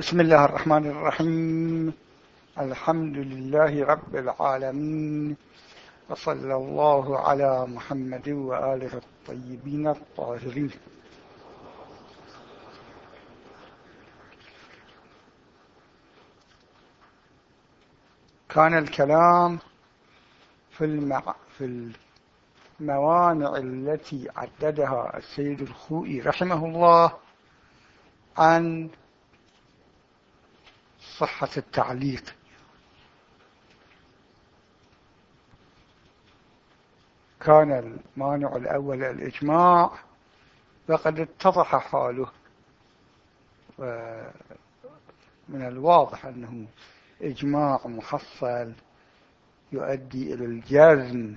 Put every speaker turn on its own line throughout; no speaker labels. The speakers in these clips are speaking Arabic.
بسم الله الرحمن الرحيم. الحمد لله رب العالمين. وصلى الله على محمد وآله الطيبين الطاهرين. كان الكلام في, المع... في الموانع التي عددها السيد الخوئي رحمه الله عن صحة التعليق. كان المانع الأول الإجماع وقد اتضح حاله ومن الواضح أنه إجماع محصل يؤدي إلى الجزم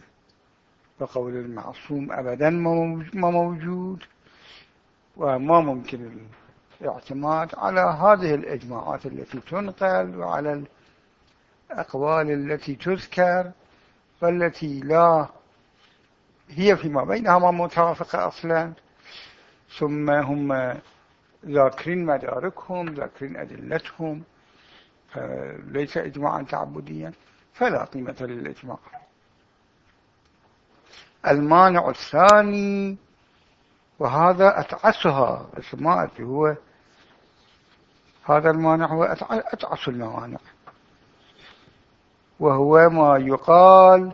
وقول المعصوم أبدا ما موجود وما ممكن الاعتماد على هذه الإجماعات التي تنقل وعلى الأقوال التي تذكر والتي لا هي فيما بينهما متوافقة أصلا. ثم هم ذاكرين مداركهم ذاكرين أدلتهم ليس إجماعا تعبديا فلا قيمة للإجماع. المانع الثاني وهذا أتعسها أدري هو هذا المانع هو أتعس الموانع. وهو ما يقال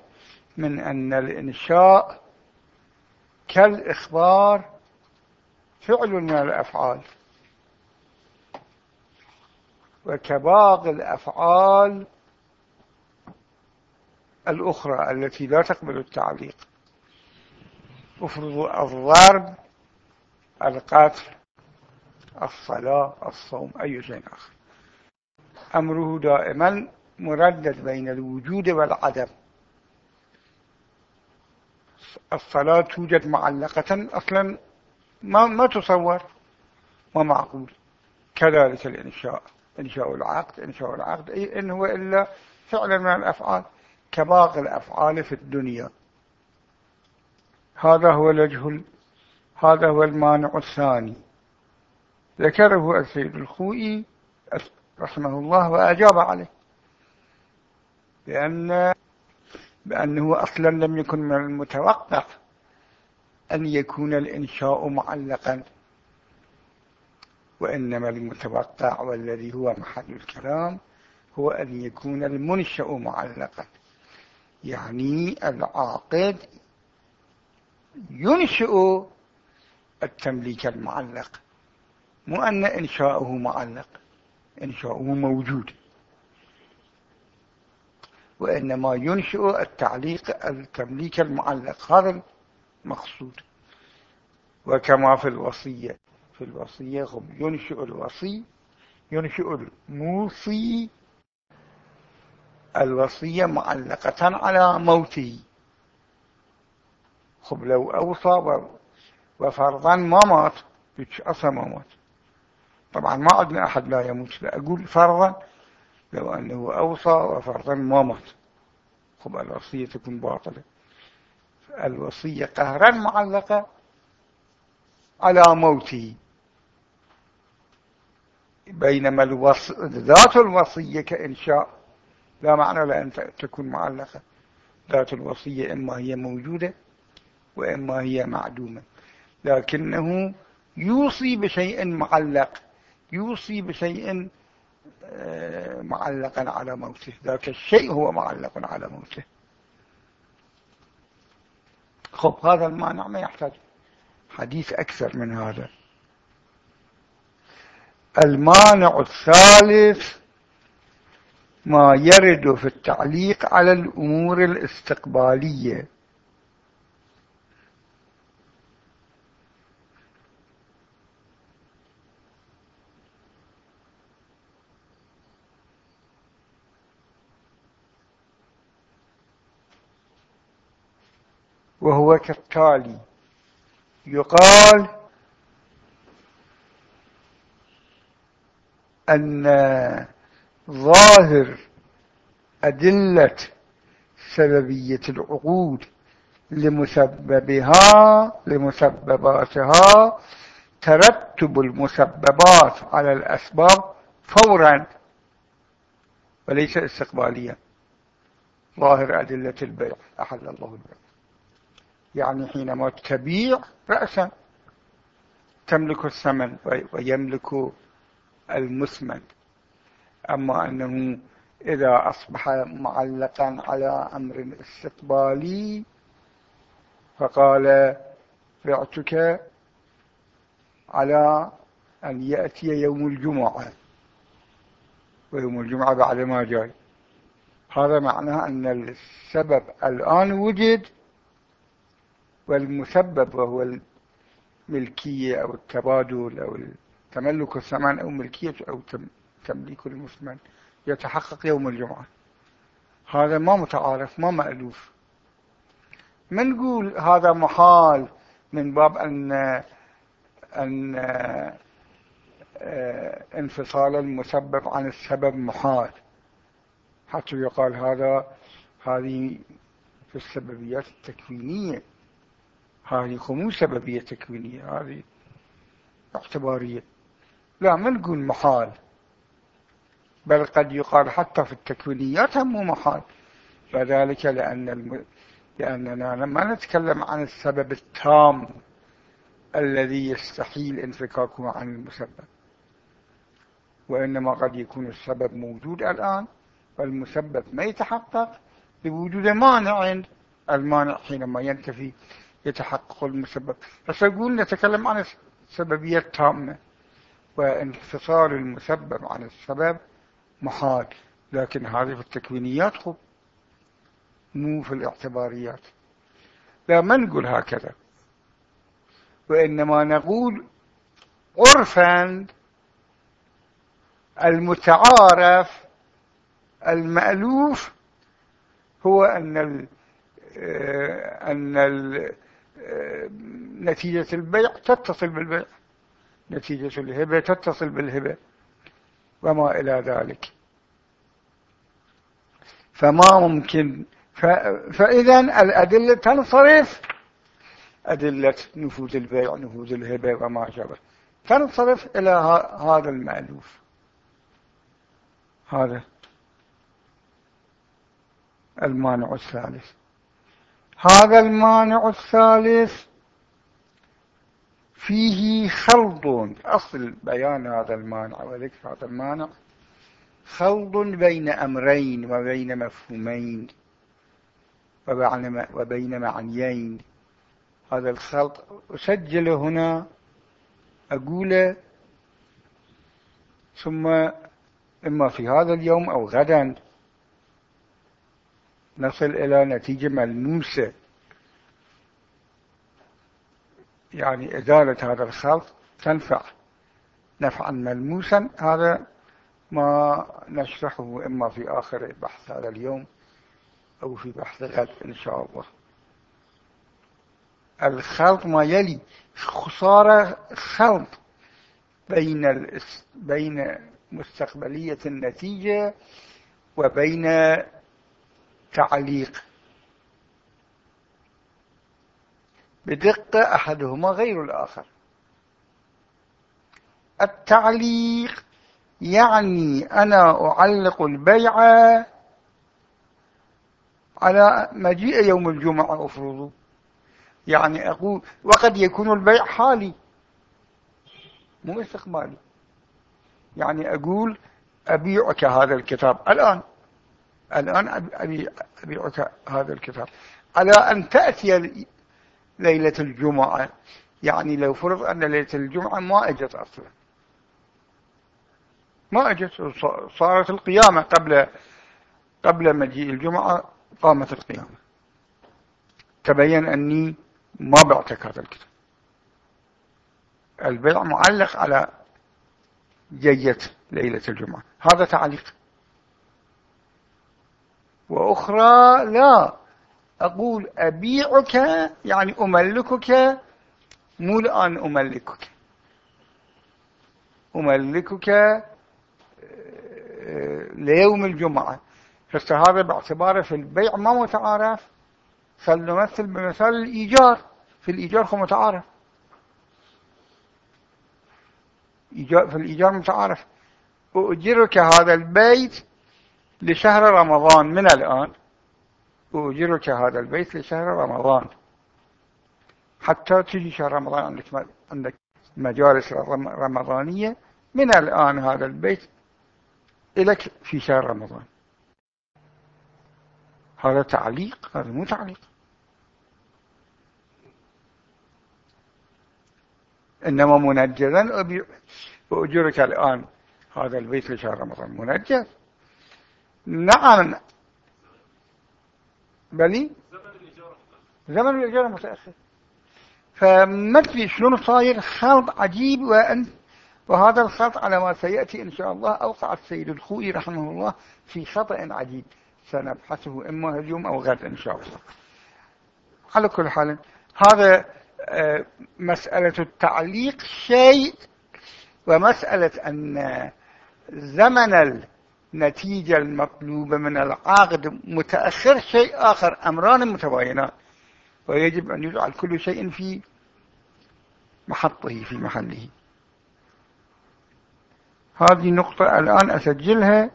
من أن الإنشاء كالإخبار فعل من الأفعال. وكباقي الأفعال الأخرى التي لا تقبل التعليق. افرض الضرب القتل الصلاة الصوم أي شيء آخر. أمره دائما مردد بين الوجود والعدم. الصلاة توجد معلقة أصلا ما, ما تصور ما معقول. كذلك الإنشاء إنشاء العقد إنشاء العقد أي إن هو إلا فعلا من الأفعال كباقي الأفعال في الدنيا. هذا هو الوجه هذا هو المانع الثاني. ذكره السيد الخوئي رحمه الله وأجاب عليه بأن بأنه أصلا لم يكن من المتوقع أن يكون الإنشاء معلقا وإنما المتوقع والذي هو محل الكلام هو أن يكون المنشأ معلقا. يعني العاقد ينشئ التمليك المعلق. مو أن إنشاؤه معلق إنشاؤه موجود. وإنما ينشئ التعليق التمليك المعلق هذا المقصود. وكما في الوصية في الوصية هم ينشئ الوصي ينشئ الموصي. الوصية معلقة على موته خب لو أوصى وفرضا ما مات أصلا ما مات. طبعا ما عندنا أحد لا يموت أقول فرضا لو أنه أوصى وفرضا ما مات. خب الوصية تكون باطلة. الوصية قهرا معلقة على موته. بينما الوص... ذات الوصية كإنشاء لا معنى لأن تكون معلقة. ذات الوصية إما هي موجودة وإما هي معدومة. لكنه يوصي بشيء معلق. يوصي بشيء آه، معلقا على موته. ذاك الشيء هو معلق على موته. خب هذا المانع ما يحتاج حديث أكثر من هذا. المانع الثالث ما يرد في التعليق على الأمور الاستقبالية. وهو كالتالي. يقال أن ظاهر أدلة سببية العقود لمسببها لمسبباتها ترتب المسببات على الأسباب فورا وليس استقباليا. ظاهر أدلة البيع. أحل الله البيع. يعني حينما تبيع رأسا. تملك الثمن ويملك المثمن. أما أنه إذا أصبح معلقا على أمر استقبالي فقال بعتك على أن يأتي يوم الجمعة. ويوم الجمعة بعد ما جاي هذا معناه أن السبب الآن وجد والمسبب وهو الملكية أو التبادل أو تملك الثمن أو ملكية أو تمليك المثمن. يتحقق يوم الجمعة. هذا ما متعارف ما مألوف. من نقول هذا محال من باب أن أن آه، انفصال المسبب عن السبب محال. حتى يقال هذا هذه في السببيات التكوينية. هذه خمو سببية تكوينية هذه اعتبارية. لا ما نقول محال بل قد يقال حتى في التكوينيات هم محال. وذلك لأن الم... لأننا لما نتكلم عن السبب التام الذي يستحيل انفكاكه عن المسبب وإنما قد يكون السبب موجود الآن والمسبب ما يتحقق بوجود مانع المانع حينما ينتفي يتحقق المسبب. بس أقول نتكلم عن السببية التامة وانفصال المسبب عن السبب محال. لكن هذه في التكوينيات خب مو في الاعتباريات. لا ما نقول هكذا. وإنما نقول عرفا المتعارف المألوف هو أن ال آه، أن ال نتيجة البيع تتصل بالبيع. نتيجة الهبة تتصل بالهبة. وما إلى ذلك. فما ممكن. فإذا الأدلة تنصرف. أدلة نفوذ البيع نفوذ الهبة وما شابه. تنصرف إلى هذا المألوف. هذا المانع الثالث. هذا المانع الثالث. فيه خلط. أصل بيان هذا المانع وذكر هذا المانع. خلط بين أمرين وبين مفهومين وبين معنيين. هذا الخلط أسجل هنا. أقول ثم إما في هذا اليوم أو غدا. نصل إلى نتيجة ملموسة. يعني إزالة هذا الخلط تنفع. نفعا ملموسا هذا ما نشرحه إما في آخر بحث هذا اليوم أو في بحث غد إن شاء الله. الخلط ما يلي خسارة خلط بين بين مستقبلية النتيجة وبين تعليق. بدقة أحدهما غير الآخر. التعليق يعني أنا أعلق البيع على مجيء يوم الجمعة أفرضه. يعني أقول وقد يكون البيع حالي مو استقبالي. يعني أقول أبيعك هذا الكتاب الآن. الآن أبيعك هذا الكتاب على أن تأتي ليلة الجمعة يعني لو فرض أن ليلة الجمعة ما أجت أصلا. ما أجت صارت القيامة قبل قبل مجيء الجمعة قامت القيامة. تبين أني ما بعتك هذا الكتاب. البيع معلق على جية ليلة الجمعة. هذا تعليق وأخرى لا. أقول أبيعك يعني أملكك. مو الآن أملكك. أملكك آه، ليوم الجمعة. فهذا باعتباره في البيع ما متعارف. فلنمثل بمثال الإيجار. في الإيجار هو متعارف. في الإيجار متعارف. أؤجرك هذا البيت لشهر رمضان من الآن أؤجرك هذا البيت لشهر رمضان. حتى تجي شهر رمضان عندك عندك مجالس رمضانية من الآن هذا البيت لك في شهر رمضان. هذا تعليق هذا مو تعليق. إنما منجزا أجرك الآن هذا البيت لشهر رمضان. منجز. نعم. بلي زمن الإجارة متأخر. أدري شلون صاير خلط عجيب وأنت وهذا الخلط على ما سيأتي إن شاء الله أوقع السيد الخوئي رحمه الله في خطأ عجيب سنبحثه إما اليوم أو غد إن شاء الله. على كل حال هذا آه، مسألة التعليق شيء ومسألة أن زمن النتيجة المطلوبة من العقد متأخر شيء آخر أمران متباينان ويجب أن يجعل كل شيء في محطه في محله. هذه نقطة الآن أسجلها.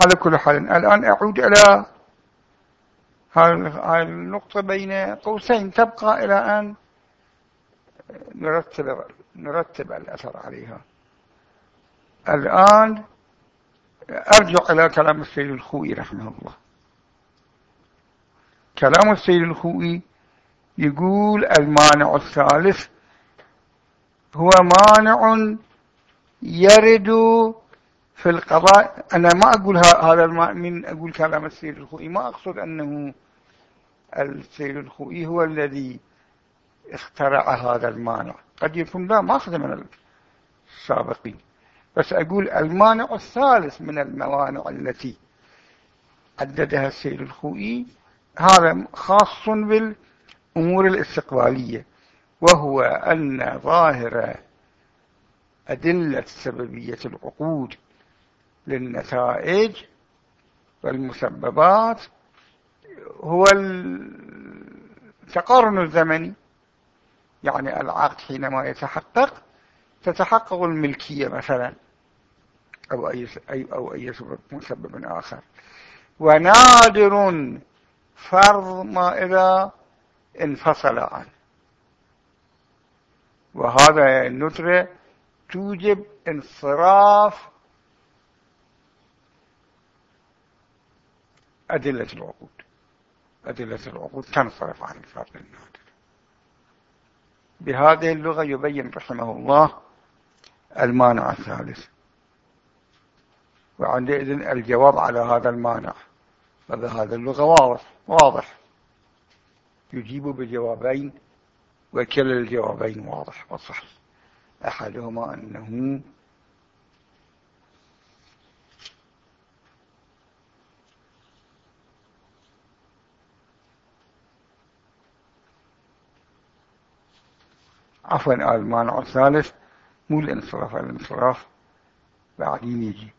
على كل حال الآن أعود إلى هذه النقطة بين قوسين. تبقى إلى أن نرتب, نرتب الأثر عليها. الآن أرجع إلى كلام السيد الخوئي رحمه الله. كلام السيد الخوئي يقول المانع الثالث هو مانع يرد في القضاء. أنا ما أقول هذا من أقول كلام السيد الخوئي. ما أقصد أنه السيد الخوئي هو الذي اخترع هذا المانع. قد يكون لا ما أخذ من السابقين. بس أقول المانع الثالث من الموانع التي عددها السيد الخوئي هذا خاص بالأمور الاستقبالية وهو أن ظاهر أدلة سببية العقود للنتائج والمسببات هو التقارن الزمني يعني العقد حينما يتحقق تتحقق الملكية مثلا أو أي, أو أي سبب مسبب آخر. ونادر فرض ما إذا انفصل عنه. وهذا الندرة توجب انصراف أدلة العقود أدلة العقود تنصرف عن الفرق النادر. بهذه اللغة يبين رحمه الله المانع الثالث. وعندئذ الجواب على هذا المانع. فبهذه اللغة واضح واضح. يجيب بجوابين وكلا الجوابين واضح وصحيح أحدهما أنه عفوا المانع الثالث. مو الانصراف الانصراف بعدين يجي؟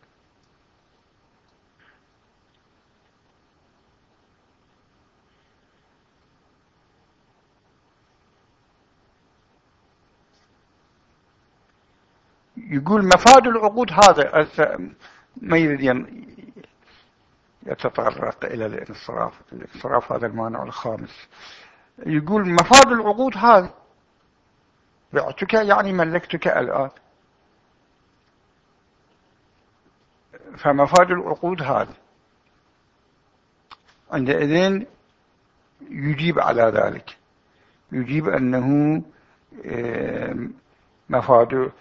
يقول مفاد العقود هذا ما يريد يتطرق إلى الانصراف الانصراف هذا المانع الخامس. يقول مفاد العقود هذا بعتك يعني ملكتك الآن. فمفاد العقود هذا عندئذ يجيب على ذلك. يجيب أنه مفاد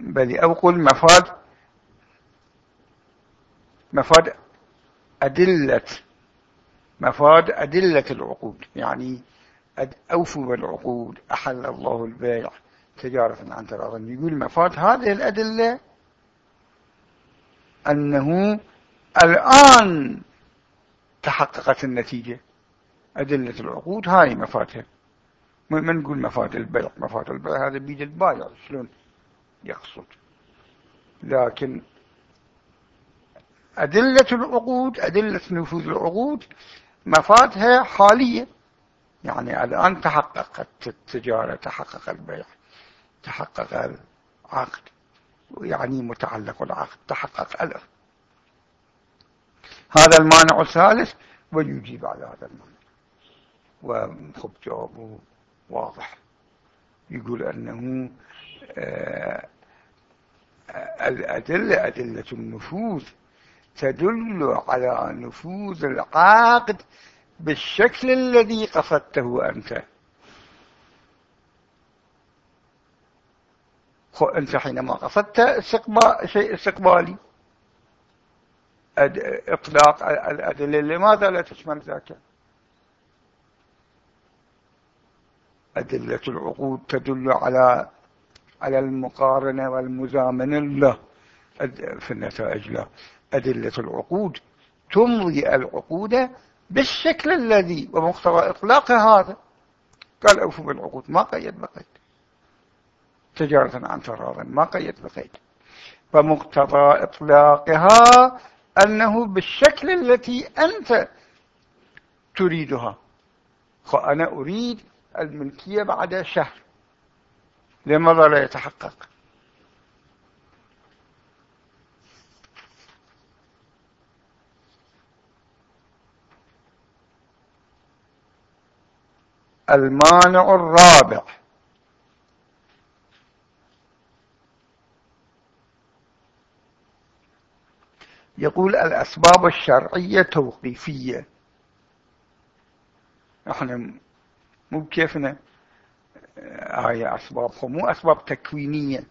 بل أو قل مفاد مفاد أدلة مفاد أدلة العقود. يعني أوفوا بالعقود أحل الله البيع. تجارة عن تراض يقول مفاد هذه الأدلة أنه الآن تحققت النتيجة. أدلة العقود هاي مفاتها ما نقول مفاد البيع مفاد البيع هذا بيد البايع. شلون يقصد؟ لكن أدلة العقود أدلة نفوذ العقود مفادها حالية يعني الآن تحققت التجارة تحقق البيع تحقق العقد يعني متعلق العقد تحقق ألف هذا المانع الثالث ويجيب على هذا المانع. وخب جوابه واضح. يقول أنه آه الأدلة أدلة النفوذ تدل على نفوذ العقد بالشكل الذي قصدته أنت. أنت حينما قصدت استقبال شيء استقبالي إطلاق الأدلة لماذا لا تشمل ذاك؟ أدلة العقود تدل على على المقارنة والمزامنة له. في النتائج له. أدلة العقود تمضي العقود بالشكل الذي ومقتضى إطلاق هذا. قال أوفوا بالعقود ما قيد بقيد تجارة عن تراض ما قيد بقيد فمقتضى إطلاقها أنه بالشكل التي أنت تريدها. فأنا أريد الملكية بعد شهر. لماذا لا يتحقق؟ المانع الرابع. يقول الأسباب الشرعية توقيفية. إحنا مو بكيفنا هاي أسباب مو أسباب تكوينية.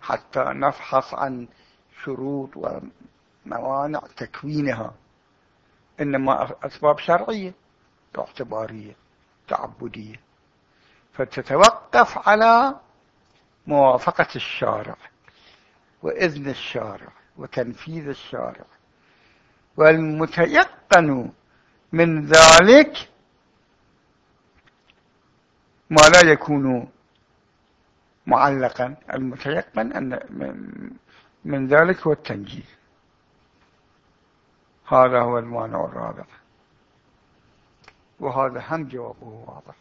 حتى نفحص عن شروط وموانع تكوينها. إنما أسباب شرعية اعتبارية تعبدية فتتوقف على موافقة الشارع وإذن الشارع وتنفيذ الشارع. والمتيقن من ذلك ما لا يكون معلقا. المتيقن أن من ذلك هو التنجيز هذا هو المانع الرابع. وهذا هم جوابه واضح.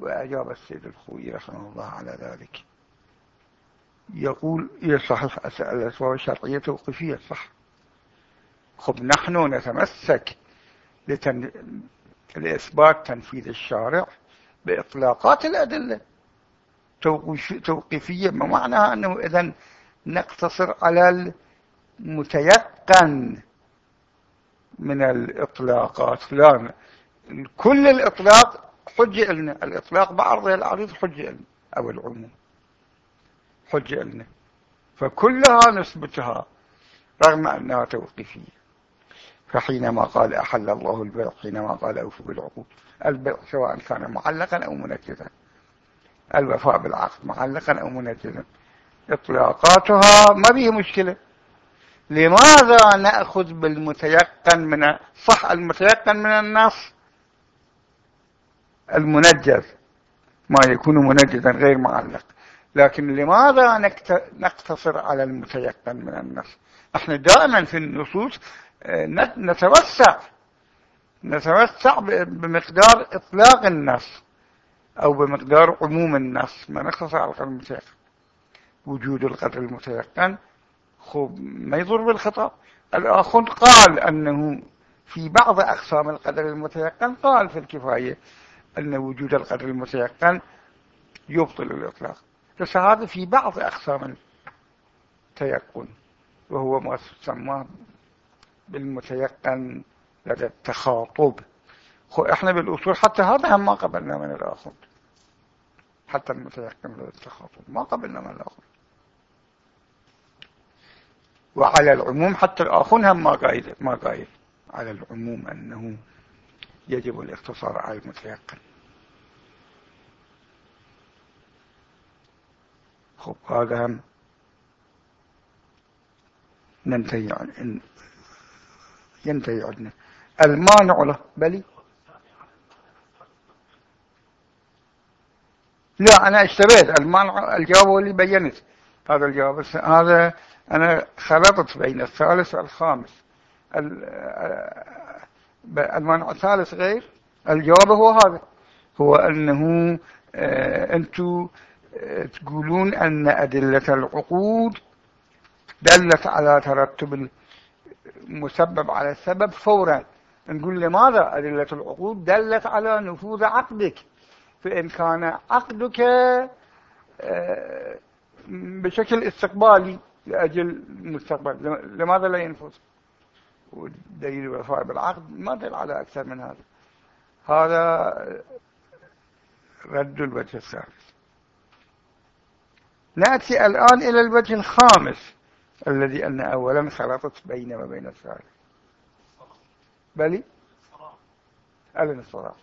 وأجاب السيد الخوي رحمه الله على ذلك. يقول يصحح الأسباب الشرعية توقفية صح. خب نحن نتمسك لتن... لإثبات تنفيذ الشارع بإطلاقات الأدلة توقيفية ما معناها أنه إذا نقتصر على المتيقن من الإطلاقات. لا كل الإطلاق حجة لنا الإطلاق بعرضه العريض حجة لنا أو العموم حجة لنا فكلها نثبتها رغم أنها توقيفية. فحينما قال أحل الله البيع حينما قال أوفوا بالعقود. البيع سواء كان معلقا أو منجزا. الوفاء بالعقد معلقا أو منجزا. إطلاقاتها ما به مشكلة. لماذا نأخذ بالمتيقن من صح المتيقن من النص؟ المنجز. ما يكون منجزا غير معلق. لكن لماذا نقتصر على المتيقن من النص؟ إحنا دائما في النصوص آه، نتوسع. نتوسع بمقدار إطلاق النص أو بمقدار عموم النص. ما نقتصر على القدر المتيقن. وجود القدر المتيقن خب ما يضر بالخطأ. الآخر قال أنه في بعض أقسام القدر المتيقن قال في الكفاية أن وجود القدر المتيقن يبطل الإطلاق. بس هذا في بعض أقسام التيقن وهو ما تسمى بالمتيقن لدى التخاطب. إحنا بالأصول حتى هذا هم ما قبلنا من الآخر. حتى المتيقن لدى التخاطب. ما قبلنا من الآخر. وعلى العموم حتى الآخر هم ما قايل ما قايل على العموم أنه يجب الاقتصار على المتيقن. خب هذا هم ننتهي عن ينتهي عندنا المانع له. بلي؟ لا أنا اشتريت المانع الجواب هو اللي بينت. هذا الجواب. هذا أنا خلطت بين الثالث والخامس. المانع الثالث غير. الجواب هو هذا. هو أنه آه، أنتم تقولون أن أدلة العقود دلت على ترتب المسبب على السبب فورا. نقول لماذا أدلة العقود دلت على نفوذ عقدك؟ فإن كان عقدك آه، بشكل استقبالي لأجل المستقبل. لماذا لا ينفذ؟ ودليل الوفاء بالعقد ما دل على أكثر من هذا. هذا رد الوجه الثالث نأتي الآن إلى الوجه الخامس الذي أن أولا خلطت بين وبين الثالث بلي؟ الصلاة.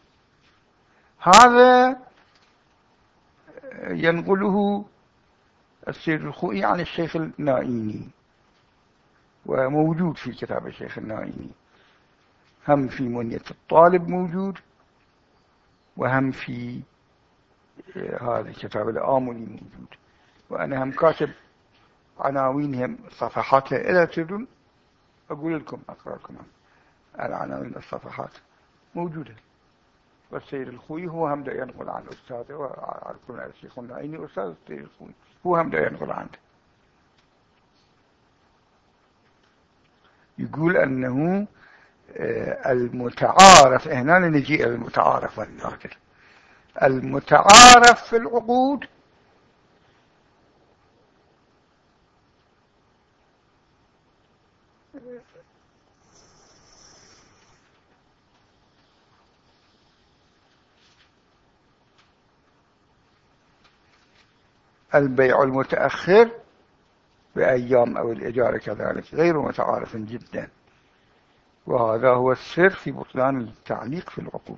هذا ينقله السيد الخوئي عن الشيخ النائيني وموجود في كتاب الشيخ النائيني هم في منية الطالب موجود وهم في هذا الكتاب الآملي موجود. وأنا هم كاتب عناوينهم صفحات إذا تريدون أقول لكم أقرأ لكم العناوين الصفحات موجودة. والسيد الخوي هو هم دا ينقل عن أستاذه وعرفون الشيخ النعيني أستاذ السيد الخوي. هو هم دا ينقل عنه يقول أنه آه، المتعارف هنا نجي المتعارف والنادر المتعارف في العقود البيع المتأخر بأيام أو الإجارة كذلك غير متعارف جدا. وهذا هو السر في بطلان التعليق في العقود.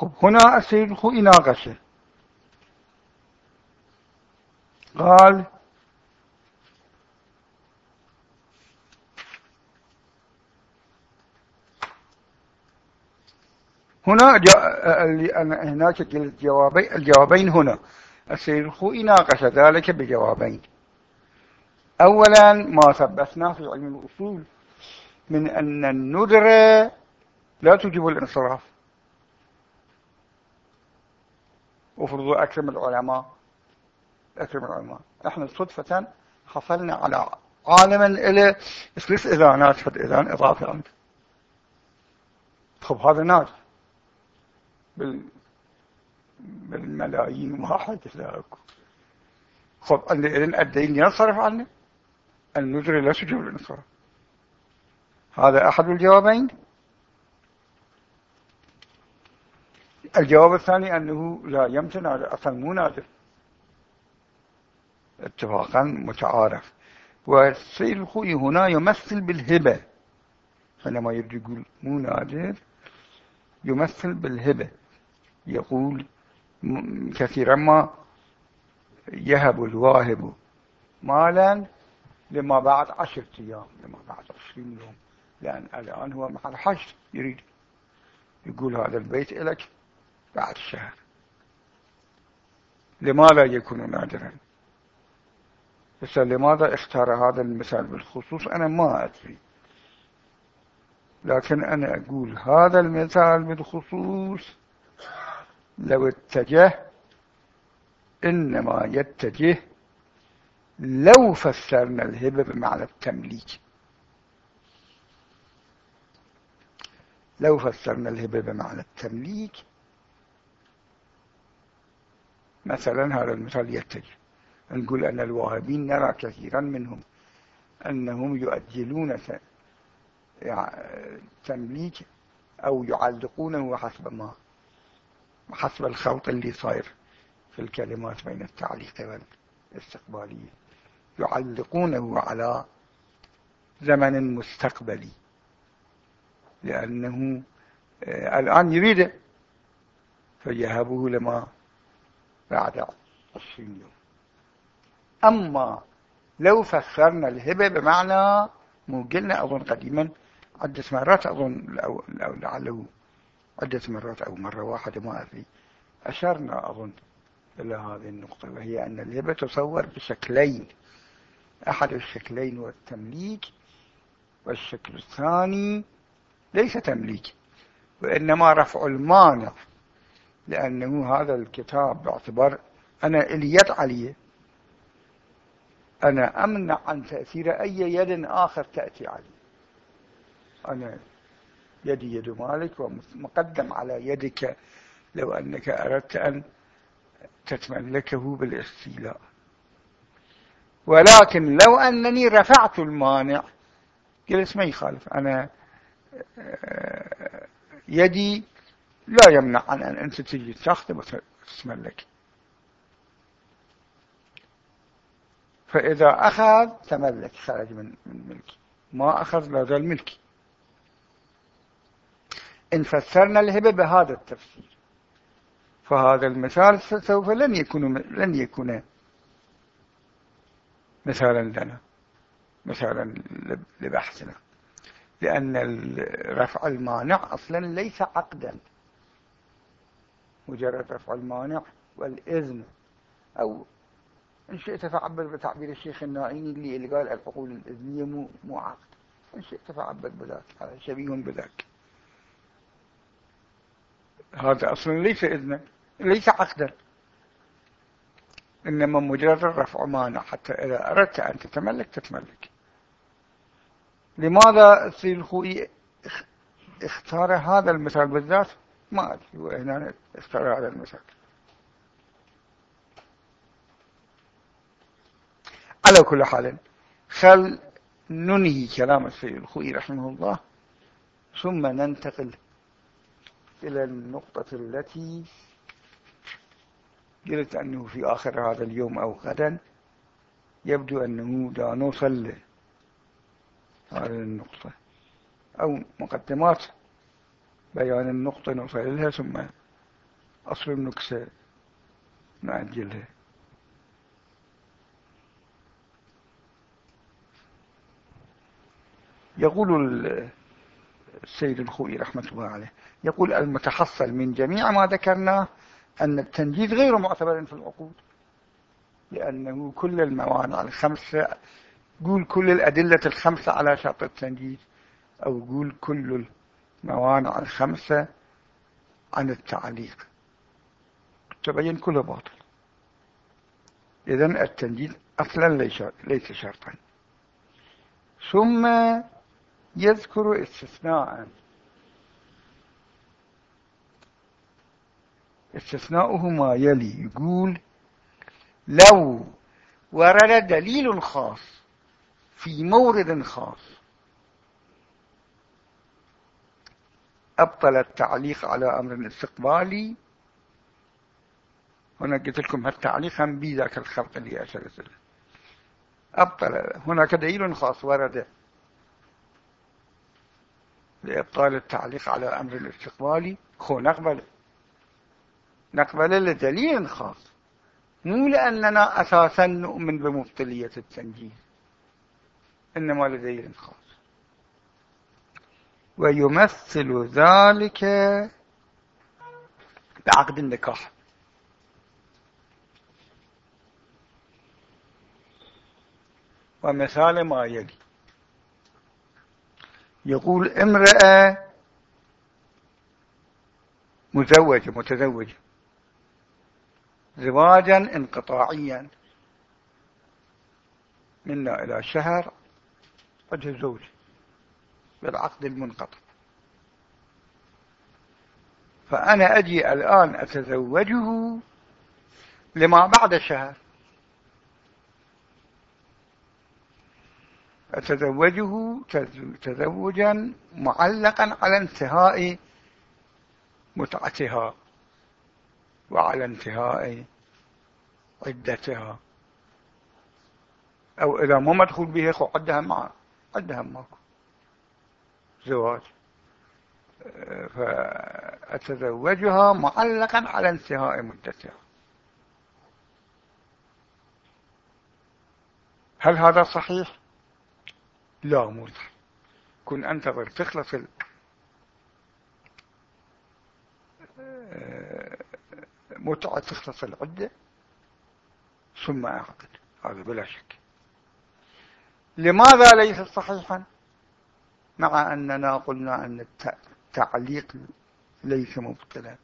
خب هنا السيد الخوئي ناقشه قال هنا هناك الجوابين الجوابين هنا. السيد الخوئي ناقش ذلك بجوابين. أولا ما ثبتناه في علم الأصول من أن الندرة لا تجب الانصراف. وفرضوا أكرم العلماء. أكرم العلماء. إحنا صدفة حصلنا على عالما إلى ثلاث إذانات فد إذان إضافي عنه خب هذا ناس بال بالملايين واحد لا خب إذن الدين ينصرف عنه؟ النذر لا سجل الانصراف هذا أحد الجوابين؟ الجواب الثاني أنه لا يمتنع أصلا مو نادر. اتفاقا متعارف. والسيد الخوي هنا يمثل بالهبة. حينما يريد يقول مو نادر يمثل بالهبة. يقول كثيرا ما يهب الواهب مالا لما بعد عشرة أيام لما بعد عشرين يوم. لأن الآن هو مع الحج يريد. يقول هذا البيت لك بعد شهر لماذا يكون نادرا بس لماذا اختار هذا المثال بالخصوص؟ أنا ما أدري. لكن أنا أقول هذا المثال بالخصوص لو اتجه إنما يتجه لو فسرنا الهبة بمعنى التمليك. لو فسرنا الهبة بمعنى التمليك مثلا هذا المثال يتجه. نقول أن الواهبين نرى كثيرا منهم أنهم يؤجلون تمليك أو يعلقونه حسب ما حسب الخلط اللي صاير في الكلمات بين التعليق والاستقبالية. يعلقونه على زمن مستقبلي. لأنه آه، الآن يريده. فيهبه لما بعد. عشرين يوم أما لو فسرنا الهبة بمعنى مو قلنا أظن قديما عدة مرات أظن لعله عدة مرات أو مرة واحدة ما أدري. أشرنا أظن إلى هذه النقطة وهي أن الهبة تصور بشكلين. أحد الشكلين هو التمليك والشكل الثاني ليس تمليك وإنما رفع المانع. لأنه هذا الكتاب باعتبار أنا إلي يد عليه أنا أمنع عن تأثير أي يد آخر تأتي علي. أنا يدي يد مالك ومقدم على يدك لو أنك أردت أن تتملكه بالاستيلاء. ولكن لو أنني رفعت المانع قلت ما يخالف. أنا آه، يدي لا يمنع عن أن أنت تجي تاخذ وتتملك فإذا أخذ تملك خرج من ملكي ما أخذ لا زال ملكي إن فسرنا الهبة بهذا التفسير. فهذا المثال سوف لن يكون لن يكون مثالا لنا مثالا لبحثنا. لأن رفع المانع أصلا ليس عقدا. مجرد رفع المانع والإذن. أو إن شئت فعبر بتعبير الشيخ النائيني اللي, قال العقول الإذنية مو, مو عقد. إن شئت فعبر بذاك هذا شبيه بذاك هذا أصلا ليس إذنا. ليس عقدا. إنما مجرد رفع مانع. حتى إذا أردت أن تتملك تتملك. لماذا السيد الخوئي اختار هذا المثال بالذات؟ ما أدري وهنا اختار هذا المثال على كل حال خل ننهي كلام السيد الخوئي رحمه الله ثم ننتقل إلى النقطة التي قلت أنه في آخر هذا اليوم أو غدا يبدو أنه لا نوصل هذه النقطة أو مقدمات بيان النقطة نوصل لها ثم أصل النكسة نأجلها يقول السيد الخوئي رحمة الله عليه يقول المتحصل من جميع ما ذكرناه أن التنجيز غير معتبر في العقود لأنه كل الموانع الخمسة قول كل الأدلة الخمسة على شرط التنجيز أو قول كل الموانع الخمسة عن التعليق. تبين كله باطل. إذن التنجيز أصلا ليس شرطا. ثم يذكر استثناء. استثناؤه ما يلي. يقول لو ورد دليل خاص في مورد خاص أبطل التعليق على أمر استقبالي. هنا قلت لكم هالتعليق هم بذاك الخلق اللي أشرت له. أبطل. هناك دليل خاص ورد لإبطال التعليق على أمر الاستقبالي خو نقبل. نقبل لدليل خاص. مو لأننا أساسا نؤمن بمبطلية التنجيز إنما لدليل خاص. ويمثل ذلك بعقد النكاح. ومثال ما يلي. يقول امرأة مزوجة متزوجة. زواجا انقطاعيا. منا إلى شهر وجه الزوج. بالعقد المنقطع. فأنا أجي الآن أتزوجه لما بعد شهر. أتزوجه تزوجا معلقا على انتهاء متعتها وعلى انتهاء عدتها. أو إذا ما مدخول به عدها مع عدها ماكو. زواج فأتزوجها معلقا على انتهاء مدتها. هل هذا صحيح؟ لا مو صحيح كن أنتظر تخلص متعة تختص العدة ثم أعقد. هذا بلا شك. لماذا ليس صحيحا؟ مع أننا قلنا أن التعليق ليس مبطلا.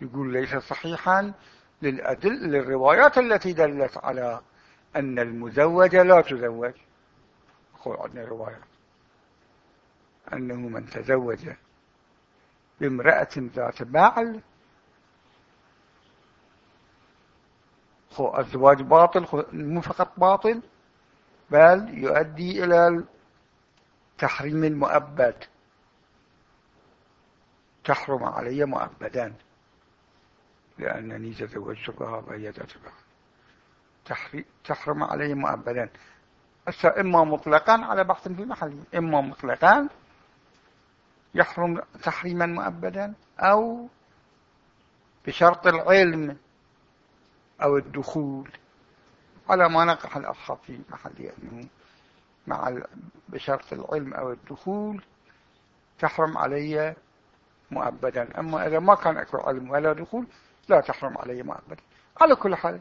يقول ليس صحيحا للأدل للروايات التي دلت على أن المزوجة لا تزوج. عندنا روايات أنه من تزوج بامرأة ذات بعل الزواج باطل مو فقط باطل بل يؤدي إلى تحريم المؤبد. تحرم علي مؤبدا. لأنني تزوجت بها وهي ذات تحرم علي مؤبدا. إما مطلقا على بحث في محله إما مطلقا يحرم تحريما مؤبدا أو بشرط العلم أو الدخول. على ما نقح الأصحاب في محل يعني مع بشرط العلم أو الدخول تحرم علي مؤبدا. أما إذا ما كان أكو علم ولا دخول لا تحرم علي مؤبدا. على كل حال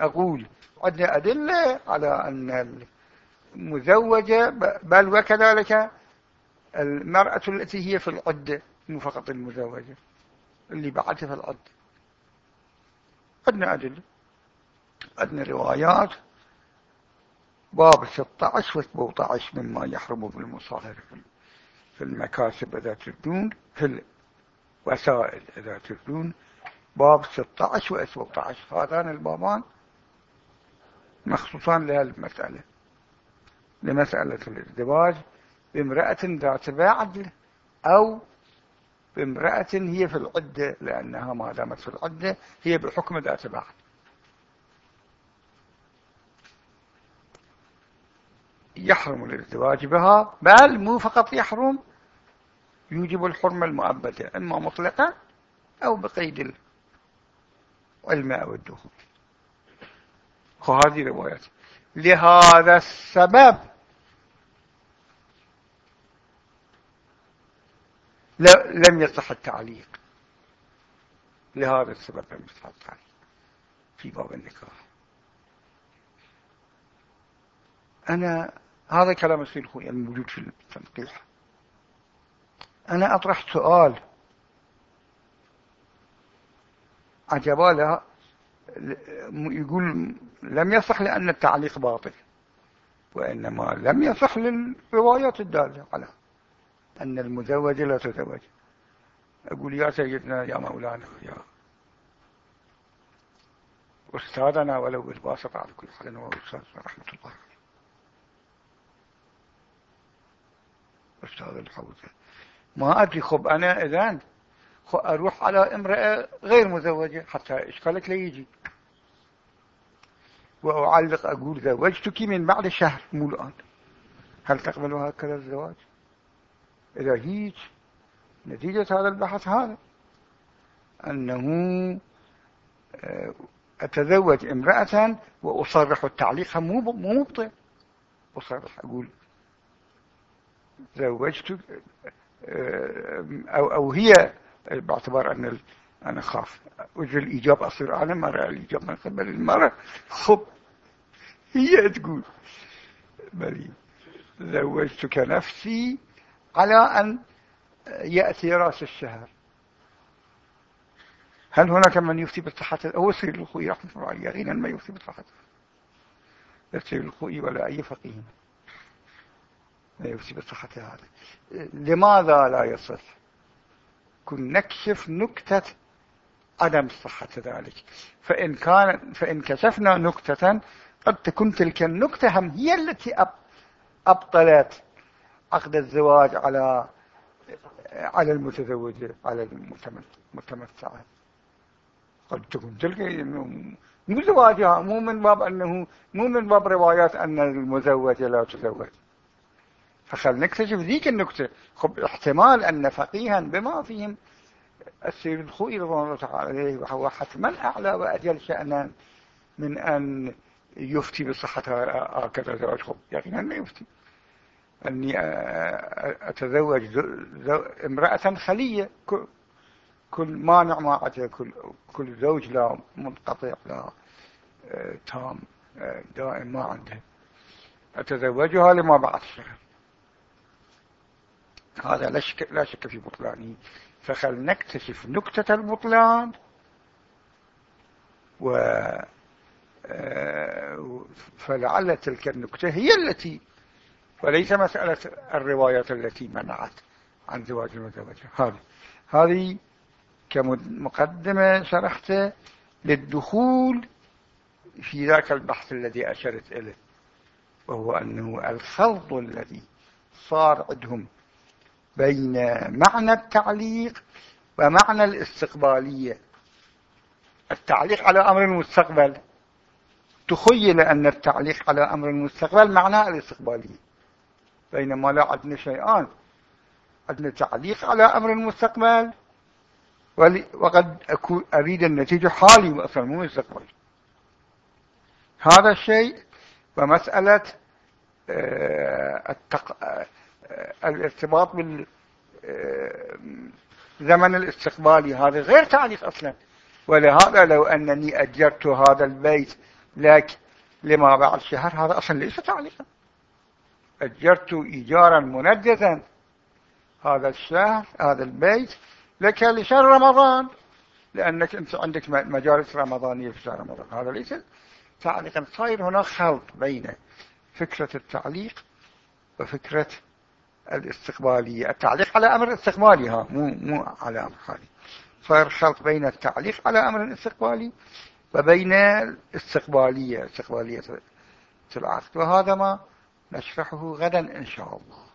أقول عندنا أدلة على أن المزوجة بل وكذلك المرأة التي هي في العدة مو فقط المزوجة اللي بعدها في العدة عندنا أدلة. عندنا روايات. باب 16 و 17 مما يحرم بالمصاهر في المكاسب إذا تردون في الوسائل إذا تردون. باب 16 و 17 هذان البابان مخصوصان لهالمسألة لمسألة الازدواج. بامرأة ذات بعد أو بامرأة هي في العدة لأنها ما دامت في العدة هي بحكم ذات بعد. يحرم الازدواج بها بل مو فقط يحرم يوجب الحرمة المؤبدة إما مطلقا أو بقيد العلم أو الدخول وهذه روايات. لهذا السبب لم يصح التعليق. لهذا السبب لم يصح التعليق. في باب النكاح. أنا هذا كلام السيد الخوي الموجود في التنقيح أنا أطرح سؤال. عجبالها يقول لم يصح لأن التعليق باطل وإنما لم يصح للروايات الدالة على أن المزوجة لا تزوج. أقول يا سيدنا يا مولانا يا أستاذنا ولو بالباسط على كل حال هو أستاذ رحمة الله. أستاذ الحوزة. ما أدري خب أنا إذن أروح على امرأة غير مزوجة حتى إشكالك ليجي وأعلق أقول زوجتك من بعد شهر مو الآن. هل تقبل هكذا الزواج؟ إذا هيج نتيجة هذا البحث هذا. أنه آه، أتزوج امرأة وأصرح التعليق مو مبطئ. أصرح أقول زوجت آه، أو, أو هي باعتبار أن أنا خاف وجه الإيجاب أصير أنا مرة الإيجاب من قبل المرة. خب هي تقول بلي زوجتك نفسي على أن يأتي رأس الشهر. هل هناك من يفتي بالصحة هو سيد الخوي رحمة الله يقينا ما يفتي بالصحة لا سيد الخوي ولا أي فقيه. لا يفتي بالصحة هذا. لماذا لا يصح؟ كن نكشف نكتة عدم صحة ذلك. فإن, كان فإن كشفنا نكتة قد تكون تلك النكتة هم هي التي أبطلت عقد الزواج على على المتزوجة على المتمتعة قد تكون تلك مو زواجها مو من باب أنه مو من باب روايات أن المزوجة لا تزوج فخل نكتشف ذيك النكتة. خب احتمال أن فقيها بما فيهم السيد الخوئي رضوان الله تعالى عليه وهو حتما أعلى وأجل شأنا من أن يفتي بصحة هكذا زواج. خب يقينا ما يفتي. أني أتزوج امرأة خلية. كل مانع ما عدا كل, كل زوج لا منقطع لا آه، تام آه، دائم ما عنده. أتزوجها لما بعد الشهر. هذا لا شك, لا شك في بطلانه. فخل نكتشف نكتة البطلان و آه، فلعل تلك النكتة هي التي وليس مسألة الروايات التي منعت عن زواج المتزوجة هذه هذه كمقدمة شرحت للدخول في ذاك البحث الذي أشرت إليه وهو أنه الخلط الذي صار عندهم بين معنى التعليق ومعنى الاستقبالية. التعليق على أمر المستقبل. تخيل أن التعليق على أمر المستقبل معناه الاستقبالية. بينما لا عندنا شيئان. عندنا تعليق على أمر المستقبل. وقد أكون أريد النتيجة حالي وأصلا مو مستقبل هذا الشيء ومسألة آه، الارتباط بالزمن آه، الاستقبالي هذا غير تعليق أصلا. ولهذا لو أنني أجرت هذا البيت لك لما بعد شهر هذا أصلا ليس تعليقا. أجرت إيجارا منجزا هذا الشهر هذا البيت لك لشهر رمضان. لأنك أنت عندك مجالس رمضانية في شهر رمضان. هذا ليس تعليقا. صاير هناك خلط بين فكرة التعليق وفكرة الاستقبالية التعليق على أمر استقبالي ها مو, مو على أمر خالي صار خلط بين التعليق على أمر استقبالي وبين الاستقبالية استقبالية العقد. وهذا ما نشرحه غدا إن شاء الله.